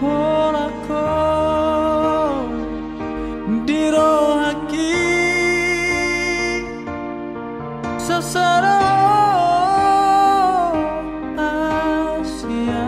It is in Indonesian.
polako dirohaki sasara Asia.